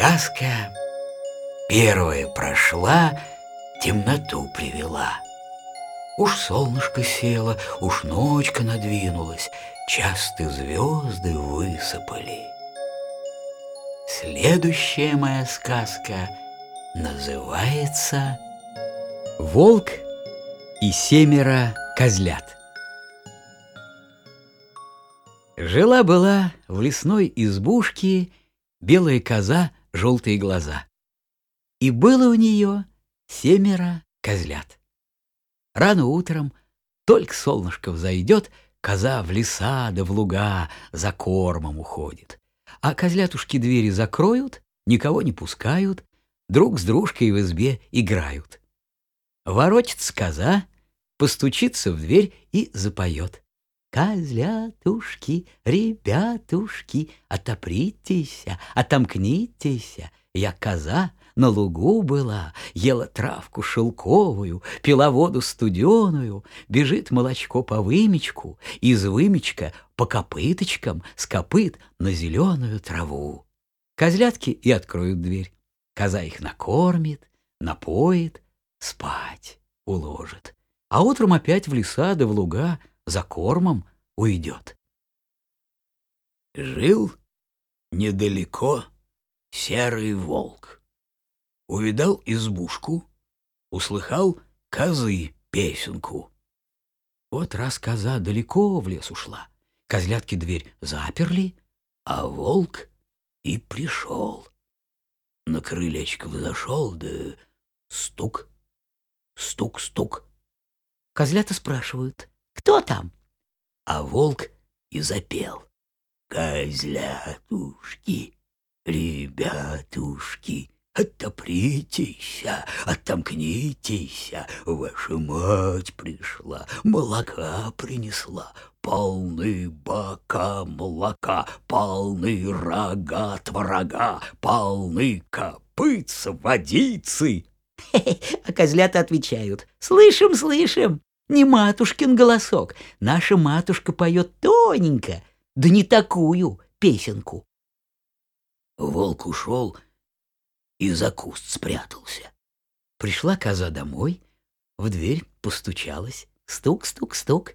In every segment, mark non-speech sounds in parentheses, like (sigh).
Сказка первая прошла, темноту привела. Уж солнышко село, уж ночка надвинулась, Часто звезды высыпали. Следующая моя сказка называется «Волк и семеро козлят». Жила-была в лесной избушке белая коза, желтые глаза. И было у нее семеро козлят. Рано утром, только солнышко взойдет, коза в леса да в луга за кормом уходит. А козлятушки двери закроют, никого не пускают, друг с дружкой в избе играют. Воротится коза, постучится в дверь и запоет. Козлятушки, ребятушки, отопритесь, отомкнитесь. Я коза на лугу была, ела травку шелковую, пила воду студеную, бежит молочко по вымечку, из вымечка по копыточкам, с копыт на зеленую траву. Козлятки и откроют дверь. Коза их накормит, напоит, спать уложит. А утром опять в леса да в луга за кормом уйдет. Жил недалеко серый волк. Увидал избушку, услыхал козы песенку. Вот раз коза далеко в лес ушла, козлятки дверь заперли, а волк и пришел. На крылечко взошел, да стук, стук, стук. Козлята спрашивают, кто там? А волк и запел. Козлятушки, ребятушки, Отопритесь, отомкнитесь, ваша мать пришла, молока принесла, полны бока молока, полны рога творога, полны копыц водицы. (laughs) А козлята отвечают, слышим, слышим, не матушкин голосок. Наша матушка поет тоненько, да не такую песенку. Волк ушел и за куст спрятался. Пришла коза домой, в дверь постучалась. Стук, стук, стук.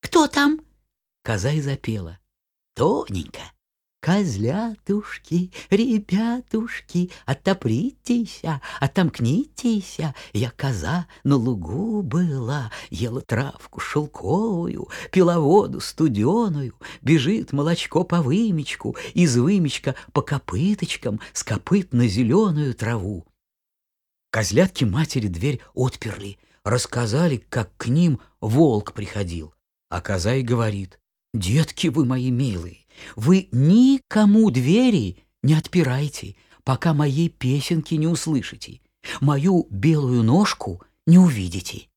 «Кто там?» Коза и запела. Тоненько. Козлятушки, ребятушки, отопритесь, отомкнитесь. Я коза на лугу была, ела травку шелковую, пила воду студеную, бежит молочко по вымечку, из вымечка по копыточкам, с копыт на зеленую траву. Козлятки матери дверь отперли, рассказали, как к ним волк приходил. А коза и говорит, «Детки вы мои милые, вы никому двери не отпирайте, пока моей песенки не услышите, мою белую ножку не увидите.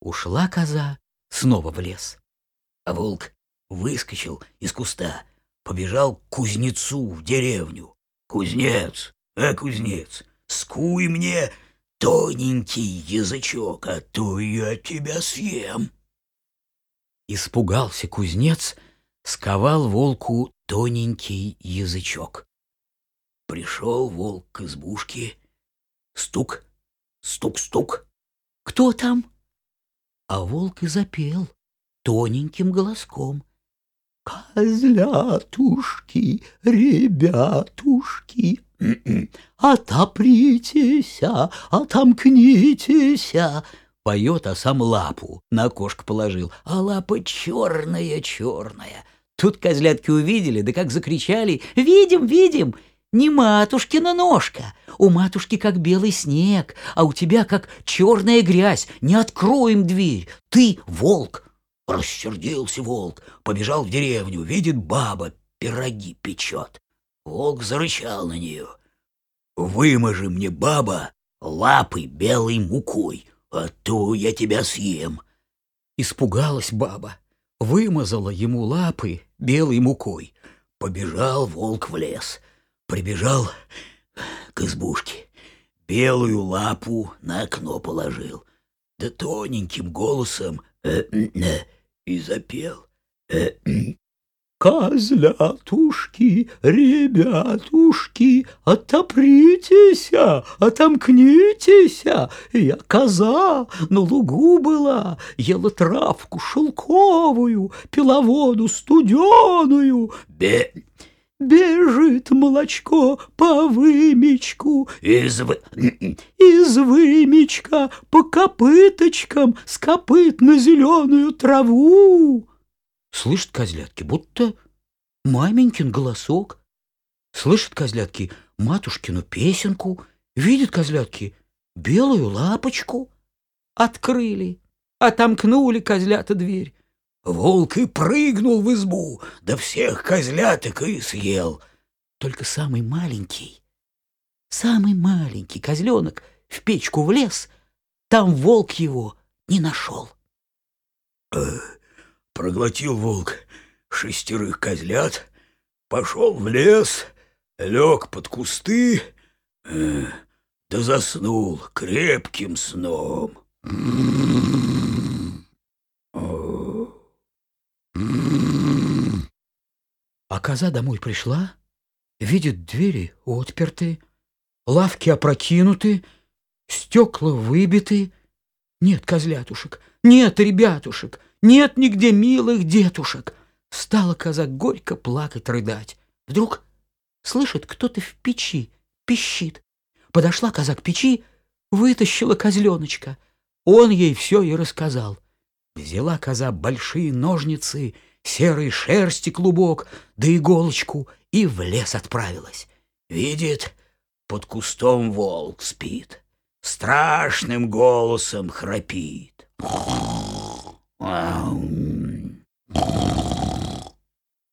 Ушла коза снова в лес. А волк выскочил из куста, побежал к кузнецу в деревню. «Кузнец, а кузнец, скуй мне тоненький язычок, а то я тебя съем!» Испугался кузнец — сковал волку тоненький язычок. Пришел волк к избушке. Стук, стук-стук. «Кто там?» А волк и запел тоненьким голоском. «Козлятушки, ребятушки, отопритесь, отомкнитесь!» Поет, а сам лапу на окошко положил, а лапа черная-черная — Тут козлятки увидели, да как закричали «Видим, видим!» Не матушкина ножка, у матушки как белый снег, а у тебя как черная грязь, не откроем дверь, ты волк. Рассердился волк, побежал в деревню, видит баба, пироги печет. Волк зарычал на нее. Выможи мне, баба, лапы белой мукой, а то я тебя съем. Испугалась баба, вымазала ему лапы белой мукой. Побежал волк в лес, прибежал к избушке, белую лапу на окно положил, да тоненьким голосом э -э и запел. Э Козлятушки, ребятушки, отопритесь, отомкнитесь. Я коза на лугу была, ела травку шелковую, пила воду студеную. Бе... Бежит молочко по вымечку, из, вы... из вымечка по копыточкам с копыт на зеленую траву. Слышат козлятки, будто маменькин голосок. Слышат козлятки матушкину песенку. Видят козлятки белую лапочку. Открыли, отомкнули козлята дверь. Волк и прыгнул в избу, да всех козляток и съел. Только самый маленький, самый маленький козленок в печку влез, там волк его не нашел. Проглотил волк шестерых козлят, пошел в лес, лег под кусты, э, да заснул крепким сном. А коза домой пришла, видит двери отперты, лавки опрокинуты, стекла выбиты. Нет козлятушек, нет ребятушек, нет нигде милых детушек. Стала коза горько плакать, рыдать. Вдруг слышит, кто-то в печи пищит. Подошла коза к печи, вытащила козленочка. Он ей все и рассказал. Взяла коза большие ножницы, серой шерсти клубок, да иголочку, и в лес отправилась. Видит, под кустом волк спит, страшным голосом храпит.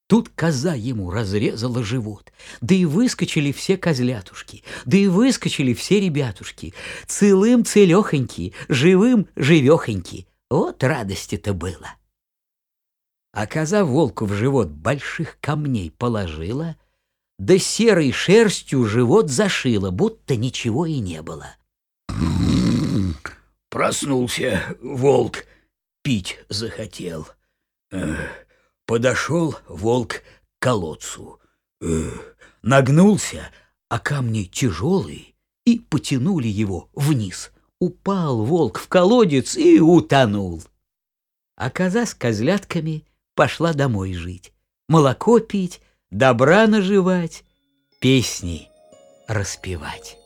Тут коза ему разрезала живот, да и выскочили все козлятушки, да и выскочили все ребятушки, целым целехоньки, живым живехоньки. Вот радости-то было. А коза волку в живот больших камней положила, да серой шерстью живот зашила, будто ничего и не было. Проснулся волк, пить захотел. Подошел волк к колодцу. Нагнулся, а камни тяжелые, и потянули его вниз. Упал волк в колодец и утонул. А коза с козлятками пошла домой жить, молоко пить, добра наживать, песни распевать.